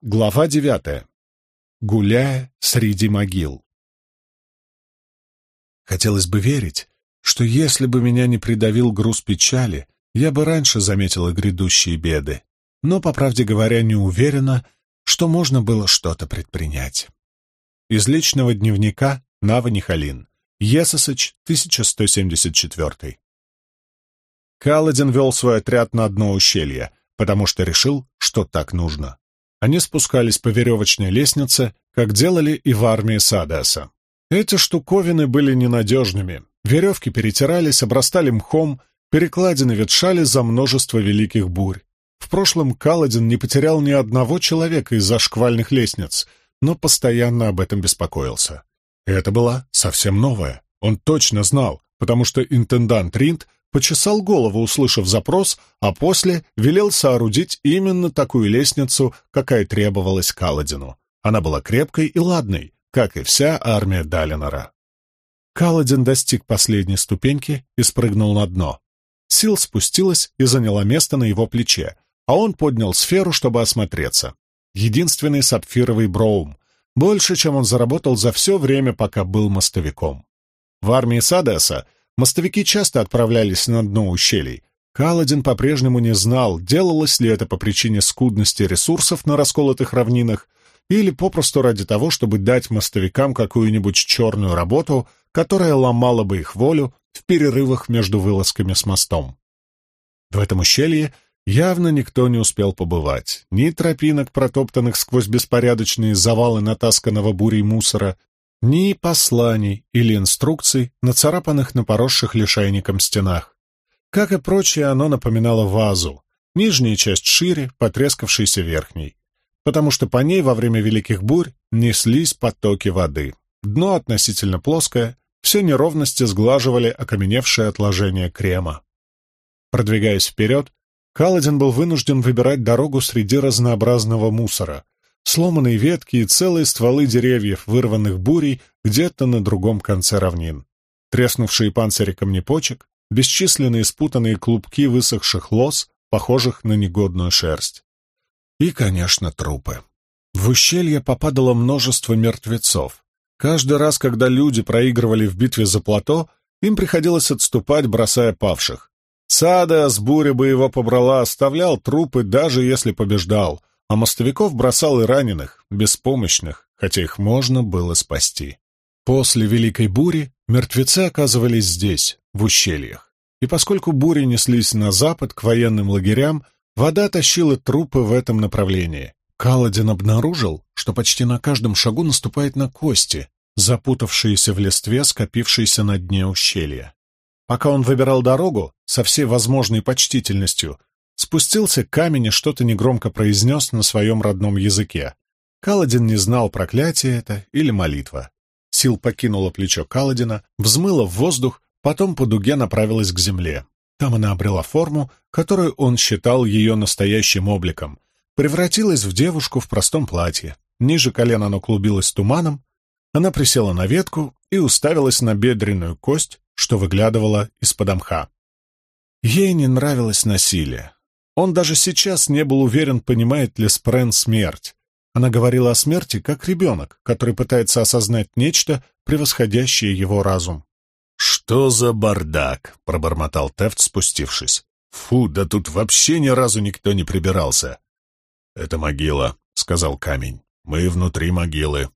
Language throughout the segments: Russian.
Глава девятая. Гуляя среди могил. Хотелось бы верить, что если бы меня не придавил груз печали, я бы раньше заметила грядущие беды, но, по правде говоря, не уверена, что можно было что-то предпринять. Из личного дневника Нава Нихалин. Есосоч, 1174. Каладин вел свой отряд на дно ущелья, потому что решил, что так нужно. Они спускались по веревочной лестнице, как делали и в армии Садеса. Эти штуковины были ненадежными. Веревки перетирались, обрастали мхом, перекладины ветшали за множество великих бурь. В прошлом Каладин не потерял ни одного человека из-за шквальных лестниц, но постоянно об этом беспокоился. Это была совсем новая. Он точно знал, потому что интендант Ринд почесал голову, услышав запрос, а после велел соорудить именно такую лестницу, какая требовалась Каладину. Она была крепкой и ладной, как и вся армия Далинора. Каладин достиг последней ступеньки и спрыгнул на дно. Сил спустилась и заняла место на его плече, а он поднял сферу, чтобы осмотреться. Единственный сапфировый броум, больше, чем он заработал за все время, пока был мостовиком. В армии Садеса Мостовики часто отправлялись на дно ущелий. Каладин по-прежнему не знал, делалось ли это по причине скудности ресурсов на расколотых равнинах или попросту ради того, чтобы дать мостовикам какую-нибудь черную работу, которая ломала бы их волю в перерывах между вылазками с мостом. В этом ущелье явно никто не успел побывать. Ни тропинок, протоптанных сквозь беспорядочные завалы натасканного бурей мусора, ни посланий или инструкций, нацарапанных на поросших лишайником стенах. Как и прочее, оно напоминало вазу, нижняя часть шире, потрескавшейся верхней, потому что по ней во время великих бурь неслись потоки воды. Дно относительно плоское, все неровности сглаживали окаменевшее отложение крема. Продвигаясь вперед, Каладин был вынужден выбирать дорогу среди разнообразного мусора — сломанные ветки и целые стволы деревьев, вырванных бурей где-то на другом конце равнин, треснувшие панцири камнепочек, бесчисленные спутанные клубки высохших лос, похожих на негодную шерсть. И, конечно, трупы. В ущелье попадало множество мертвецов. Каждый раз, когда люди проигрывали в битве за плато, им приходилось отступать, бросая павших. Сада с буря бы его побрала, оставлял трупы, даже если побеждал, а мостовиков бросал и раненых, беспомощных, хотя их можно было спасти. После Великой бури мертвецы оказывались здесь, в ущельях. И поскольку бури неслись на запад, к военным лагерям, вода тащила трупы в этом направлении. Каладин обнаружил, что почти на каждом шагу наступает на кости, запутавшиеся в листве, скопившиеся на дне ущелья. Пока он выбирал дорогу, со всей возможной почтительностью, Спустился камень и что-то негромко произнес на своем родном языке. Каладин не знал, проклятие это или молитва. Сил покинула плечо Каладина, взмыла в воздух, потом по дуге направилась к земле. Там она обрела форму, которую он считал ее настоящим обликом. Превратилась в девушку в простом платье. Ниже колена оно клубилось туманом. Она присела на ветку и уставилась на бедренную кость, что выглядывала из-под мха. Ей не нравилось насилие. Он даже сейчас не был уверен, понимает ли Спрен смерть. Она говорила о смерти как ребенок, который пытается осознать нечто, превосходящее его разум. «Что за бардак?» — пробормотал Тефт, спустившись. «Фу, да тут вообще ни разу никто не прибирался». «Это могила», — сказал камень. «Мы внутри могилы».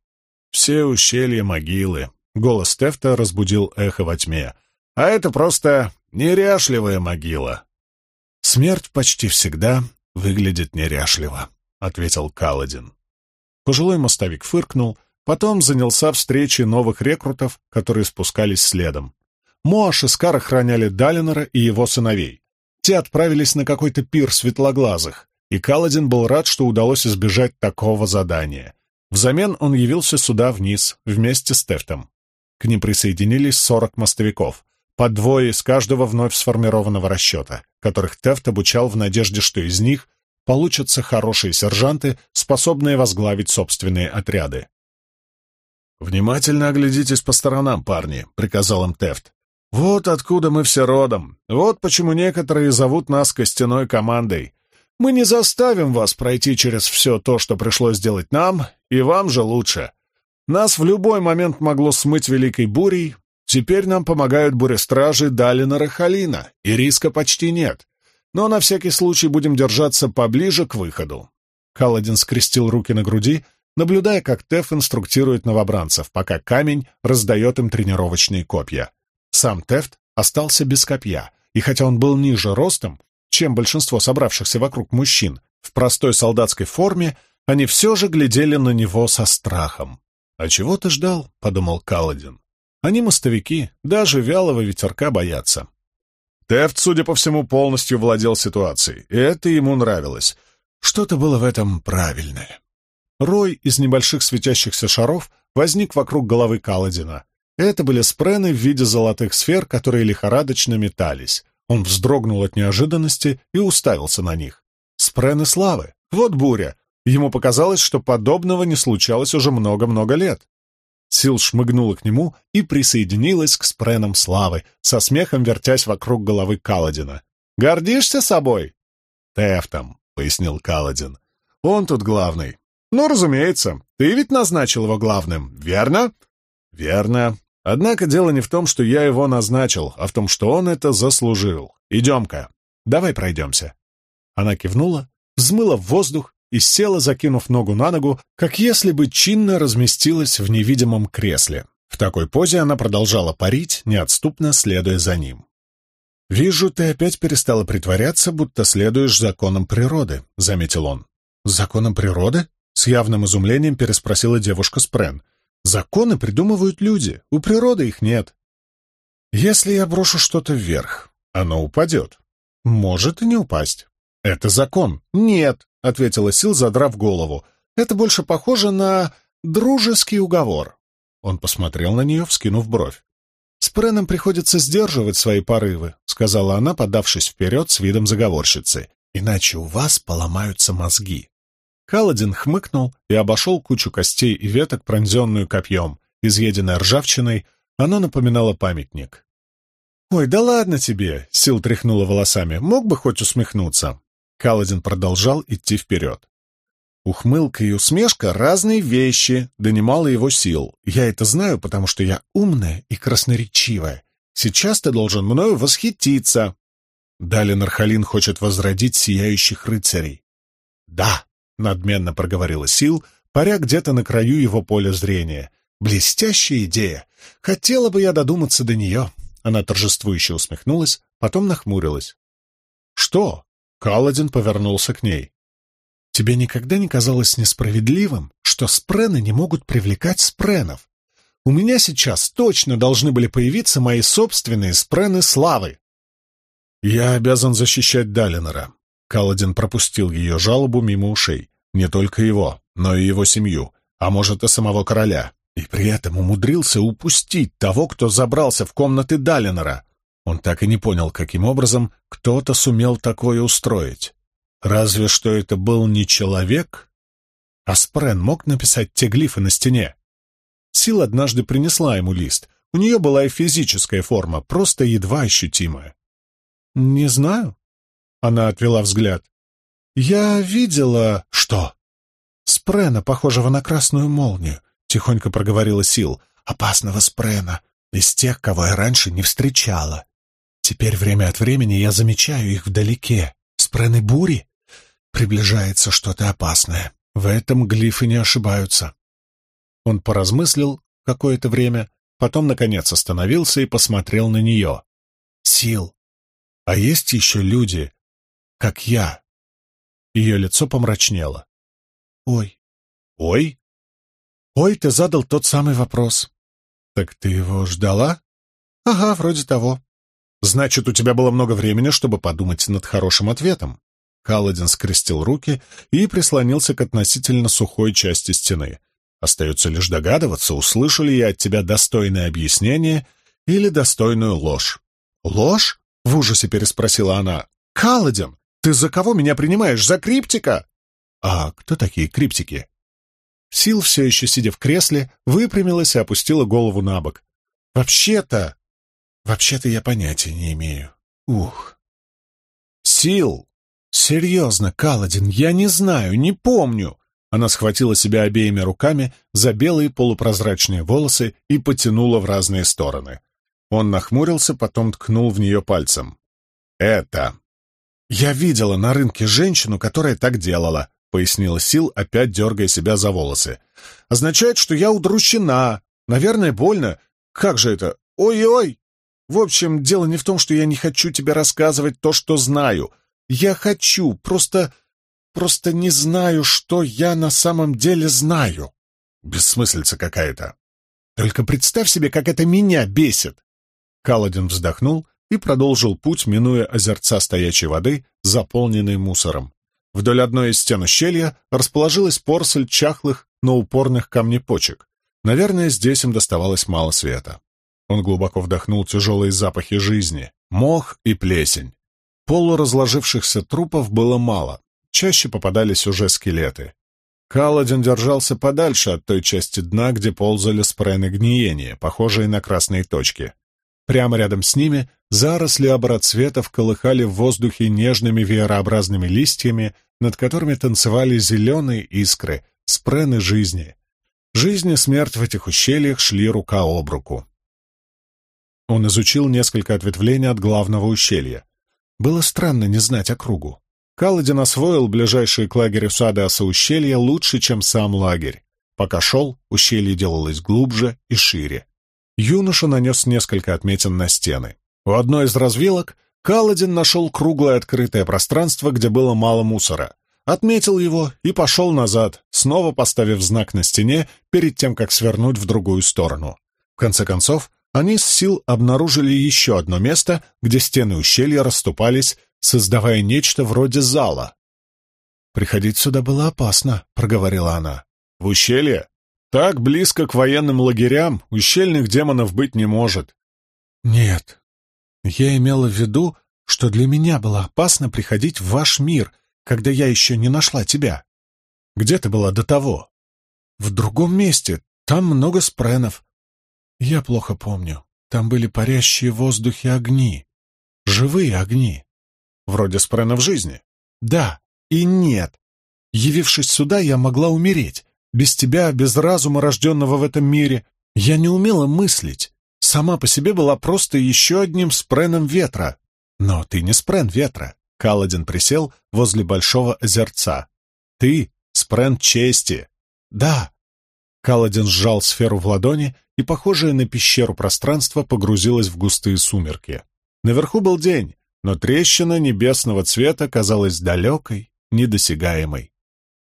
«Все ущелья могилы». Голос Тефта разбудил эхо во тьме. «А это просто неряшливая могила. «Смерть почти всегда выглядит неряшливо», — ответил Каладин. Пожилой мостовик фыркнул, потом занялся встречей новых рекрутов, которые спускались следом. Моаш и Скар охраняли Далинора и его сыновей. Те отправились на какой-то пир светлоглазых, и Каладин был рад, что удалось избежать такого задания. Взамен он явился сюда вниз, вместе с Тефтом. К ним присоединились сорок мостовиков, по двое из каждого вновь сформированного расчета, которых Тефт обучал в надежде, что из них получатся хорошие сержанты, способные возглавить собственные отряды. «Внимательно оглядитесь по сторонам, парни», — приказал им Тефт. «Вот откуда мы все родом. Вот почему некоторые зовут нас костяной командой. Мы не заставим вас пройти через все то, что пришлось сделать нам, и вам же лучше. Нас в любой момент могло смыть великой бурей. Теперь нам помогают бурестражи Далина Халина, и риска почти нет. Но на всякий случай будем держаться поближе к выходу». Каладин скрестил руки на груди, наблюдая, как Теф инструктирует новобранцев, пока камень раздает им тренировочные копья. Сам Тефт остался без копья, и хотя он был ниже ростом, чем большинство собравшихся вокруг мужчин, в простой солдатской форме, они все же глядели на него со страхом. «А чего ты ждал?» — подумал Каладин. «Они мостовики, даже вялого ветерка боятся». Тефт, судя по всему, полностью владел ситуацией, и это ему нравилось. Что-то было в этом правильное. Рой из небольших светящихся шаров возник вокруг головы Каладина. Это были спрены в виде золотых сфер, которые лихорадочно метались. Он вздрогнул от неожиданности и уставился на них. Спрены славы! Вот буря! Ему показалось, что подобного не случалось уже много-много лет. Сил шмыгнула к нему и присоединилась к спренам славы, со смехом вертясь вокруг головы Каладина. «Гордишься собой?» «Тефтом», — пояснил Каладин. «Он тут главный». «Ну, разумеется. Ты ведь назначил его главным, верно?» «Верно. Однако дело не в том, что я его назначил, а в том, что он это заслужил. Идем-ка. Давай пройдемся». Она кивнула, взмыла в воздух и села, закинув ногу на ногу, как если бы чинно разместилась в невидимом кресле. В такой позе она продолжала парить, неотступно следуя за ним. «Вижу, ты опять перестала притворяться, будто следуешь законам природы», — заметил он. «Законам природы?» — с явным изумлением переспросила девушка Спрен. «Законы придумывают люди, у природы их нет». «Если я брошу что-то вверх, оно упадет. Может и не упасть. Это закон. Нет, — ответила Сил, задрав голову. «Это больше похоже на дружеский уговор». Он посмотрел на нее, вскинув бровь. «С Преном приходится сдерживать свои порывы», — сказала она, подавшись вперед с видом заговорщицы. «Иначе у вас поломаются мозги». Каладин хмыкнул и обошел кучу костей и веток, пронзенную копьем. Изъеденной ржавчиной, оно напоминало памятник. «Ой, да ладно тебе!» — Сил тряхнула волосами. «Мог бы хоть усмехнуться?» Каладин продолжал идти вперед. Ухмылка и усмешка — разные вещи, да немало его сил. Я это знаю, потому что я умная и красноречивая. Сейчас ты должен мною восхититься. Далее Нархалин хочет возродить сияющих рыцарей. Да, — надменно проговорила Сил, паря где-то на краю его поля зрения. Блестящая идея. Хотела бы я додуматься до нее. Она торжествующе усмехнулась, потом нахмурилась. Что? Каладин повернулся к ней. «Тебе никогда не казалось несправедливым, что спрены не могут привлекать спренов? У меня сейчас точно должны были появиться мои собственные спрены славы!» «Я обязан защищать Далинора». Каладин пропустил ее жалобу мимо ушей. Не только его, но и его семью, а может и самого короля. И при этом умудрился упустить того, кто забрался в комнаты Далинора. Он так и не понял, каким образом кто-то сумел такое устроить. Разве что это был не человек? Аспрен мог написать те глифы на стене. Сил однажды принесла ему лист. У нее была и физическая форма, просто едва ощутимая. «Не знаю». Она отвела взгляд. «Я видела...» «Что?» «Спрена, похожего на красную молнию», — тихонько проговорила Сил. «Опасного спрена, из тех, кого я раньше не встречала. Теперь время от времени я замечаю их вдалеке. Спрены бури. Приближается что-то опасное. В этом глифы не ошибаются. Он поразмыслил какое-то время, потом, наконец, остановился и посмотрел на нее. «Сил. А есть еще люди, как я?» Ее лицо помрачнело. «Ой». «Ой?» «Ой, ты задал тот самый вопрос». «Так ты его ждала?» «Ага, вроде того. Значит, у тебя было много времени, чтобы подумать над хорошим ответом. Каладин скрестил руки и прислонился к относительно сухой части стены. Остается лишь догадываться, услышал ли я от тебя достойное объяснение или достойную ложь. «Ложь?» — в ужасе переспросила она. «Каладин, ты за кого меня принимаешь? За криптика?» «А кто такие криптики?» Сил, все еще сидя в кресле, выпрямилась и опустила голову на бок. «Вообще-то...» Вообще-то я понятия не имею. Ух. Сил! «Серьезно, Каладин, я не знаю, не помню!» Она схватила себя обеими руками за белые полупрозрачные волосы и потянула в разные стороны. Он нахмурился, потом ткнул в нее пальцем. «Это...» «Я видела на рынке женщину, которая так делала», — пояснила Сил, опять дергая себя за волосы. «Означает, что я удручена. Наверное, больно. Как же это? Ой-ой!» В общем, дело не в том, что я не хочу тебе рассказывать то, что знаю. Я хочу, просто... просто не знаю, что я на самом деле знаю. Бессмыслица какая-то. Только представь себе, как это меня бесит. Каладин вздохнул и продолжил путь, минуя озерца стоячей воды, заполненной мусором. Вдоль одной из стен ущелья расположилась порсель чахлых, но упорных камнепочек. Наверное, здесь им доставалось мало света. Он глубоко вдохнул тяжелые запахи жизни, мох и плесень. Полуразложившихся трупов было мало, чаще попадались уже скелеты. Каладин держался подальше от той части дна, где ползали спрены гниения, похожие на красные точки. Прямо рядом с ними заросли обрацветов колыхали в воздухе нежными веерообразными листьями, над которыми танцевали зеленые искры, спрены жизни. Жизнь и смерть в этих ущельях шли рука об руку. Он изучил несколько ответвлений от главного ущелья. Было странно не знать округу. Каладин освоил ближайшие к лагерю Садеаса ущелья лучше, чем сам лагерь. Пока шел, ущелье делалось глубже и шире. Юноша нанес несколько отметин на стены. У одной из развилок Каладин нашел круглое открытое пространство, где было мало мусора. Отметил его и пошел назад, снова поставив знак на стене перед тем, как свернуть в другую сторону. В конце концов, они с сил обнаружили еще одно место, где стены ущелья расступались, создавая нечто вроде зала. «Приходить сюда было опасно», — проговорила она. «В ущелье? Так близко к военным лагерям ущельных демонов быть не может». «Нет, я имела в виду, что для меня было опасно приходить в ваш мир, когда я еще не нашла тебя. Где ты была до того?» «В другом месте. Там много спренов. Я плохо помню. Там были парящие в воздухе огни. Живые огни. Вроде спрена в жизни. Да и нет. Явившись сюда, я могла умереть. Без тебя, без разума, рожденного в этом мире. Я не умела мыслить. Сама по себе была просто еще одним спреном ветра. Но ты не спрен ветра. Каладин присел возле большого озерца. Ты — спрен чести. Да. Каладин сжал сферу в ладони и похожее на пещеру пространство погрузилось в густые сумерки. Наверху был день, но трещина небесного цвета казалась далекой, недосягаемой.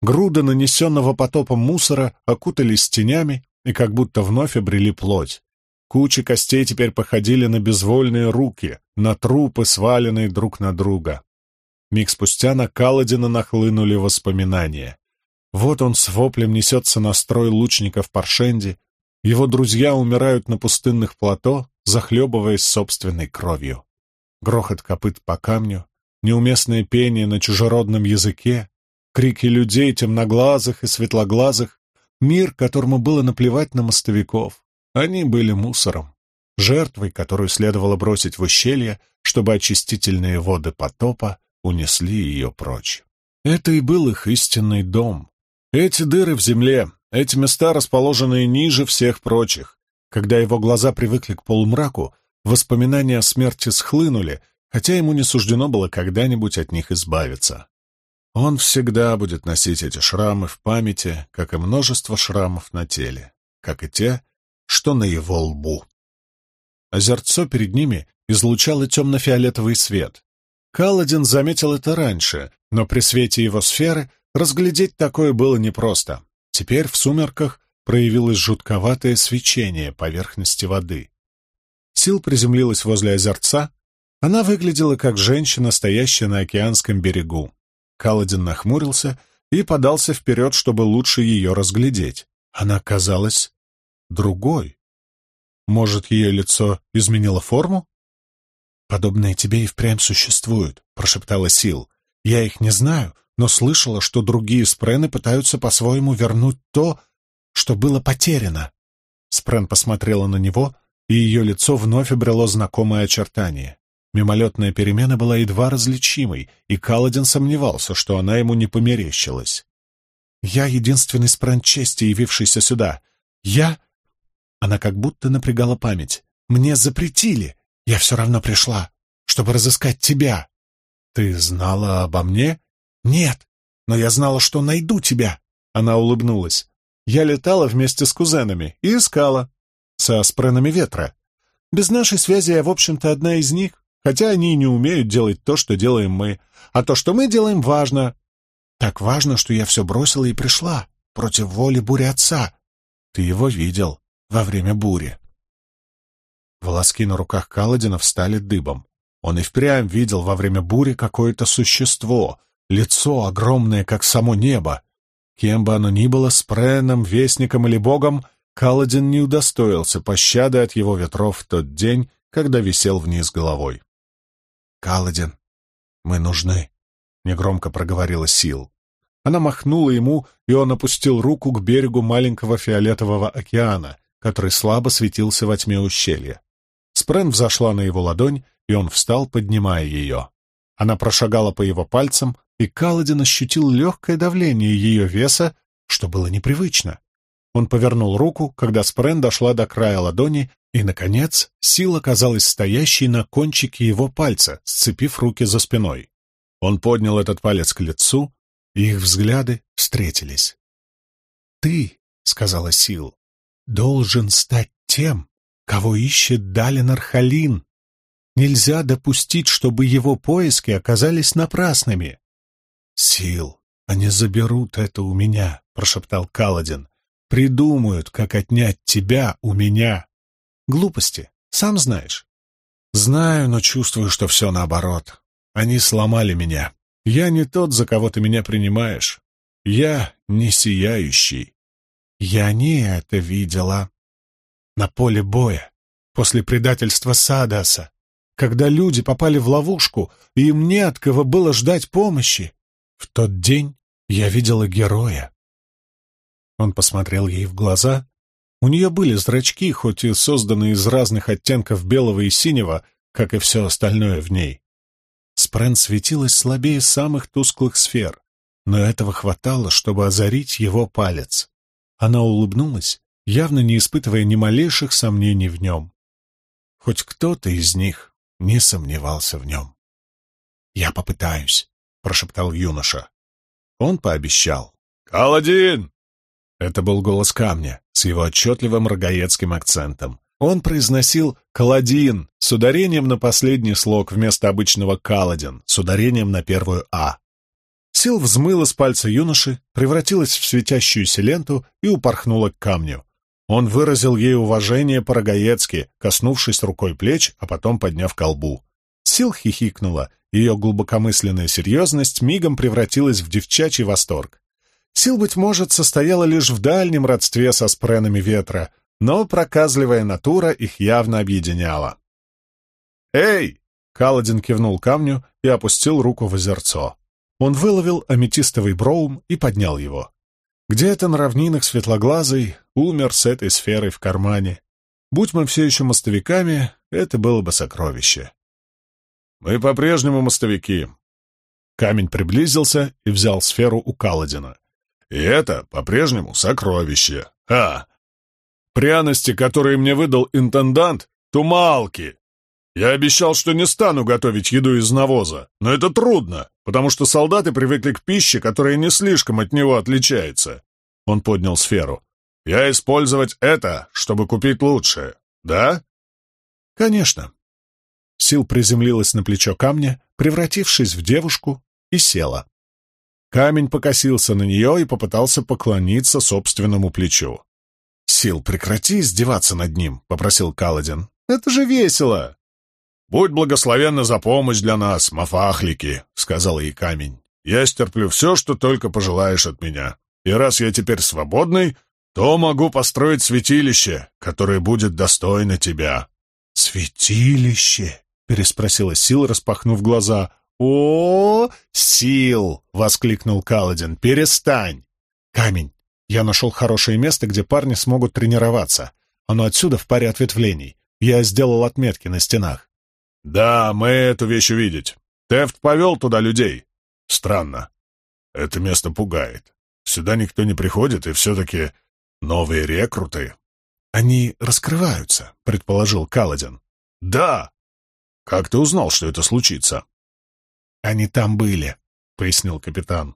Груда нанесенного потопом мусора окутались тенями и как будто вновь обрели плоть. Кучи костей теперь походили на безвольные руки, на трупы, сваленные друг на друга. Миг спустя на Каладина нахлынули воспоминания. Вот он с воплем несется на строй лучников Паршенди, его друзья умирают на пустынных плато, захлебываясь собственной кровью. Грохот копыт по камню, неуместное пение на чужеродном языке, крики людей темноглазых и светлоглазых, мир, которому было наплевать на мостовиков. Они были мусором, жертвой, которую следовало бросить в ущелье, чтобы очистительные воды потопа унесли ее прочь. Это и был их истинный дом. Эти дыры в земле, эти места, расположенные ниже всех прочих. Когда его глаза привыкли к полумраку, воспоминания о смерти схлынули, хотя ему не суждено было когда-нибудь от них избавиться. Он всегда будет носить эти шрамы в памяти, как и множество шрамов на теле, как и те, что на его лбу. Озерцо перед ними излучало темно-фиолетовый свет. Каладин заметил это раньше, но при свете его сферы разглядеть такое было непросто. Теперь в сумерках проявилось жутковатое свечение поверхности воды. Сил приземлилась возле озерца. Она выглядела как женщина, стоящая на океанском берегу. Каладин нахмурился и подался вперед, чтобы лучше ее разглядеть. Она казалась другой. Может, ее лицо изменило форму? «Подобные тебе и впрямь существуют», — прошептала Сил. «Я их не знаю, но слышала, что другие спрены пытаются по-своему вернуть то, что было потеряно. Спрен посмотрела на него, и ее лицо вновь обрело знакомое очертание. Мимолетная перемена была едва различимой, и Каладин сомневался, что она ему не померещилась. «Я единственный спрант чести, явившийся сюда. Я...» Она как будто напрягала память. «Мне запретили. Я все равно пришла, чтобы разыскать тебя». «Ты знала обо мне?» «Нет, но я знала, что найду тебя». Она улыбнулась. «Я летала вместе с кузенами и искала. Со спренами ветра. Без нашей связи я, в общем-то, одна из них хотя они и не умеют делать то, что делаем мы. А то, что мы делаем, важно. Так важно, что я все бросила и пришла, против воли бури отца. Ты его видел во время бури. Волоски на руках Каладина встали дыбом. Он и впрямь видел во время бури какое-то существо, лицо огромное, как само небо. Кем бы оно ни было, спреном, вестником или богом, Каладин не удостоился пощады от его ветров в тот день, когда висел вниз головой. «Каладин, мы нужны», — негромко проговорила Сил. Она махнула ему, и он опустил руку к берегу маленького фиолетового океана, который слабо светился во тьме ущелья. Спрен взошла на его ладонь, и он встал, поднимая ее. Она прошагала по его пальцам, и Каладин ощутил легкое давление ее веса, что было непривычно. Он повернул руку, когда Спрен дошла до края ладони и, наконец, сила казалась стоящей на кончике его пальца, сцепив руки за спиной. Он поднял этот палец к лицу, и их взгляды встретились. «Ты, — сказала Сил, — должен стать тем, кого ищет Далин Архалин. Нельзя допустить, чтобы его поиски оказались напрасными». «Сил, они заберут это у меня», — прошептал Каладин. «Придумают, как отнять тебя у меня». Глупости, сам знаешь. Знаю, но чувствую, что все наоборот. Они сломали меня. Я не тот, за кого ты меня принимаешь. Я не сияющий. Я не это видела. На поле боя, после предательства Садаса, когда люди попали в ловушку, и им не от кого было ждать помощи. В тот день я видела героя. Он посмотрел ей в глаза, у нее были зрачки, хоть и созданные из разных оттенков белого и синего, как и все остальное в ней. Спрен светилась слабее самых тусклых сфер, но этого хватало, чтобы озарить его палец. Она улыбнулась, явно не испытывая ни малейших сомнений в нем. Хоть кто-то из них не сомневался в нем. «Я попытаюсь», — прошептал юноша. Он пообещал. «Каладин!» Это был голос камня с его отчетливым рогаецким акцентом. Он произносил «каладин» с ударением на последний слог вместо обычного «каладин» с ударением на первую «а». Сил взмыла с пальца юноши, превратилась в светящуюся ленту и упорхнула к камню. Он выразил ей уважение по-рогаецки, коснувшись рукой плеч, а потом подняв колбу. Сил хихикнула, ее глубокомысленная серьезность мигом превратилась в девчачий восторг. Сил, быть может, состояла лишь в дальнем родстве со спренами ветра, но проказливая натура их явно объединяла. «Эй!» — Каладин кивнул камню и опустил руку в озерцо. Он выловил аметистовый броум и поднял его. Где-то на равнинах светлоглазый умер с этой сферой в кармане. Будь мы все еще мостовиками, это было бы сокровище. «Мы по-прежнему мостовики». Камень приблизился и взял сферу у Каладина. И это по-прежнему сокровище. А! Пряности, которые мне выдал интендант, тумалки. Я обещал, что не стану готовить еду из навоза, но это трудно, потому что солдаты привыкли к пище, которая не слишком от него отличается. Он поднял сферу. Я использовать это, чтобы купить лучшее, да? Конечно. Сил приземлилась на плечо камня, превратившись в девушку, и села. Камень покосился на нее и попытался поклониться собственному плечу. «Сил, прекрати издеваться над ним», — попросил Каладин. «Это же весело!» «Будь благословенна за помощь для нас, мафахлики», — сказал ей камень. «Я стерплю все, что только пожелаешь от меня. И раз я теперь свободный, то могу построить святилище, которое будет достойно тебя». «Святилище?» — переспросила Сил, распахнув глаза. «О, сил!» — воскликнул Каладин. «Перестань!» «Камень! Я нашел хорошее место, где парни смогут тренироваться. Оно отсюда в паре ответвлений. Я сделал отметки на стенах». «Да, мы эту вещь увидеть. Тефт повел туда людей. Странно. Это место пугает. Сюда никто не приходит, и все-таки новые рекруты». «Они раскрываются», — предположил Каладин. «Да!» «Как ты узнал, что это случится?» «Они там были», — пояснил капитан.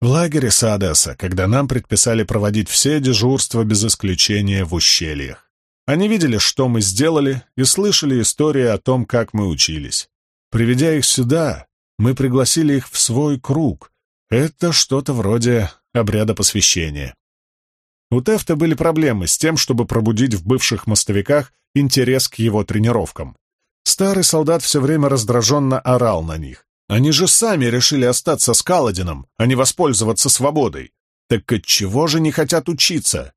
«В лагере Садеса, когда нам предписали проводить все дежурства без исключения в ущельях. Они видели, что мы сделали, и слышали истории о том, как мы учились. Приведя их сюда, мы пригласили их в свой круг. Это что-то вроде обряда посвящения. У Тефта были проблемы с тем, чтобы пробудить в бывших мостовиках интерес к его тренировкам. Старый солдат все время раздраженно орал на них. Они же сами решили остаться с Каладином, а не воспользоваться свободой. Так отчего же не хотят учиться?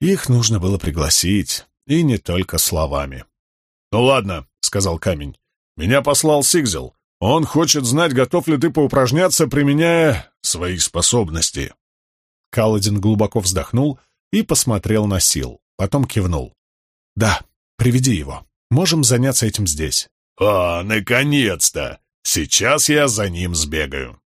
Их нужно было пригласить, и не только словами. «Ну ладно», — сказал камень. «Меня послал Сигзел. Он хочет знать, готов ли ты поупражняться, применяя свои способности». Каладин глубоко вздохнул и посмотрел на Сил, потом кивнул. «Да, приведи его. Можем заняться этим здесь». «А, наконец-то! Сейчас я за ним сбегаю».